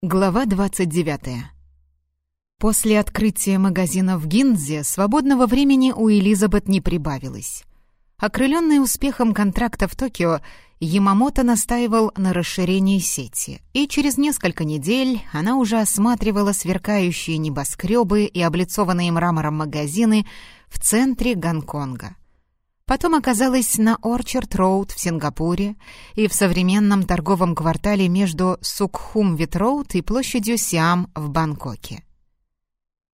Глава 29. После открытия магазина в Гинзе свободного времени у Элизабет не прибавилось. Окрыленный успехом контракта в Токио, Ямамото настаивал на расширении сети, и через несколько недель она уже осматривала сверкающие небоскребы и облицованные мрамором магазины в центре Гонконга. Потом оказалась на Орчард-Роуд в Сингапуре и в современном торговом квартале между Сукхумвит-Роуд и площадью Сиам в Бангкоке.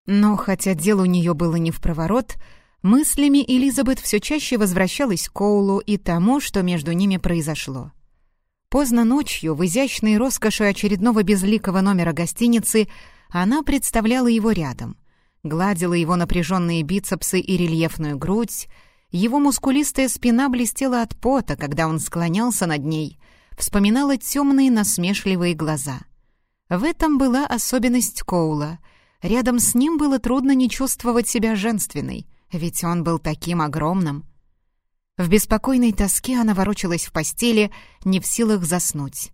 Но хотя дело у нее было не в проворот, мыслями Элизабет все чаще возвращалась к Коулу и тому, что между ними произошло. Поздно ночью, в изящной роскоши очередного безликого номера гостиницы, она представляла его рядом, гладила его напряженные бицепсы и рельефную грудь, его мускулистая спина блестела от пота, когда он склонялся над ней, вспоминала темные насмешливые глаза. В этом была особенность Коула. Рядом с ним было трудно не чувствовать себя женственной, ведь он был таким огромным. В беспокойной тоске она ворочалась в постели, не в силах заснуть.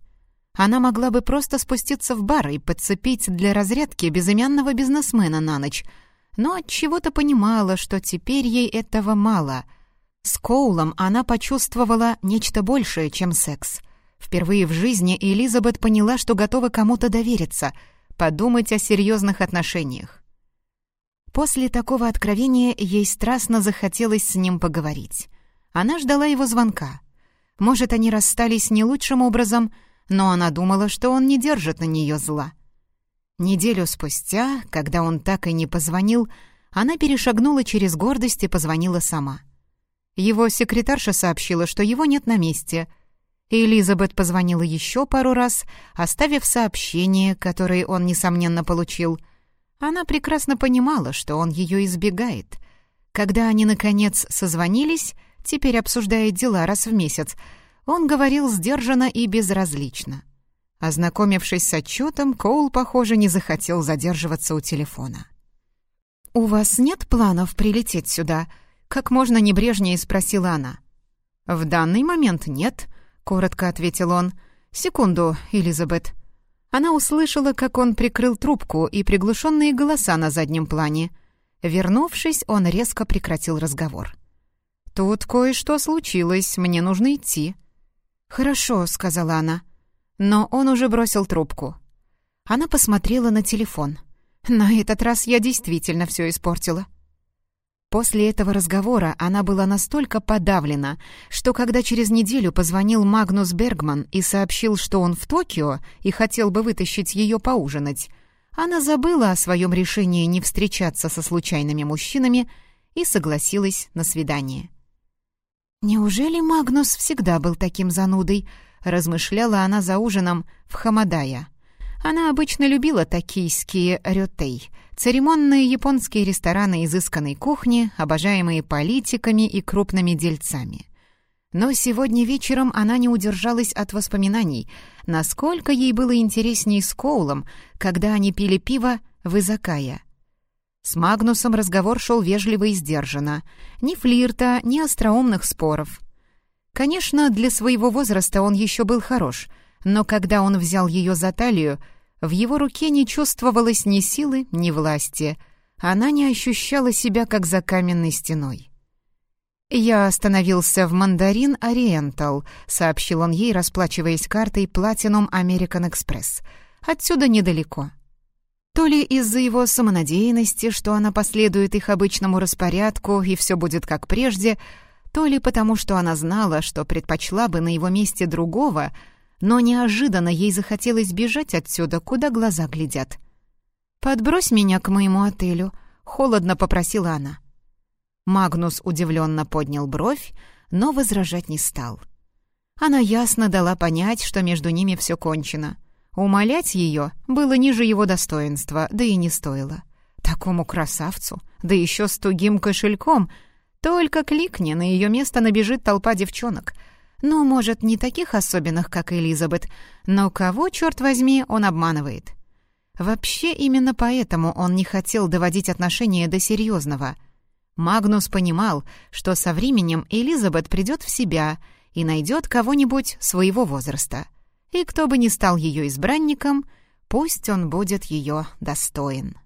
Она могла бы просто спуститься в бар и подцепить для разрядки безымянного бизнесмена на ночь — но от чего-то понимала, что теперь ей этого мало. С Коулом она почувствовала нечто большее, чем секс. Впервые в жизни Элизабет поняла, что готова кому-то довериться, подумать о серьезных отношениях. После такого откровения ей страстно захотелось с ним поговорить. Она ждала его звонка. Может, они расстались не лучшим образом, но она думала, что он не держит на нее зла. Неделю спустя, когда он так и не позвонил, она перешагнула через гордость и позвонила сама. Его секретарша сообщила, что его нет на месте. Элизабет позвонила еще пару раз, оставив сообщение, которое он, несомненно, получил. Она прекрасно понимала, что он ее избегает. Когда они, наконец, созвонились, теперь обсуждая дела раз в месяц, он говорил сдержанно и безразлично. Ознакомившись с отчетом, Коул, похоже, не захотел задерживаться у телефона. «У вас нет планов прилететь сюда?» — как можно небрежнее спросила она. «В данный момент нет», — коротко ответил он. «Секунду, Элизабет». Она услышала, как он прикрыл трубку и приглушенные голоса на заднем плане. Вернувшись, он резко прекратил разговор. «Тут кое-что случилось, мне нужно идти». «Хорошо», — сказала она. Но он уже бросил трубку. Она посмотрела на телефон. На этот раз я действительно все испортила. После этого разговора она была настолько подавлена, что когда через неделю позвонил Магнус Бергман и сообщил, что он в Токио и хотел бы вытащить ее поужинать, она забыла о своем решении не встречаться со случайными мужчинами и согласилась на свидание. «Неужели Магнус всегда был таким занудой?» Размышляла она за ужином в Хамадая. Она обычно любила токийские рётей, церемонные японские рестораны изысканной кухни, обожаемые политиками и крупными дельцами. Но сегодня вечером она не удержалась от воспоминаний, насколько ей было интересней с Коулом, когда они пили пиво в Изакая. С Магнусом разговор шел вежливо и сдержанно. Ни флирта, ни остроумных споров. Конечно, для своего возраста он еще был хорош, но когда он взял ее за талию, в его руке не чувствовалось ни силы, ни власти. Она не ощущала себя как за каменной стеной. «Я остановился в «Мандарин Ориентал», — сообщил он ей, расплачиваясь картой Platinum American Express. «Отсюда недалеко». То ли из-за его самонадеянности, что она последует их обычному распорядку и все будет как прежде, то ли потому, что она знала, что предпочла бы на его месте другого, но неожиданно ей захотелось бежать отсюда, куда глаза глядят. «Подбрось меня к моему отелю», — холодно попросила она. Магнус удивленно поднял бровь, но возражать не стал. Она ясно дала понять, что между ними все кончено. Умолять ее было ниже его достоинства, да и не стоило. Такому красавцу, да еще с тугим кошельком — только кликни, на ее место набежит толпа девчонок. Ну, может, не таких особенных, как Элизабет, но кого, черт возьми, он обманывает? Вообще, именно поэтому он не хотел доводить отношения до серьезного. Магнус понимал, что со временем Элизабет придет в себя и найдет кого-нибудь своего возраста. И кто бы ни стал ее избранником, Пусть он будет ее достоин.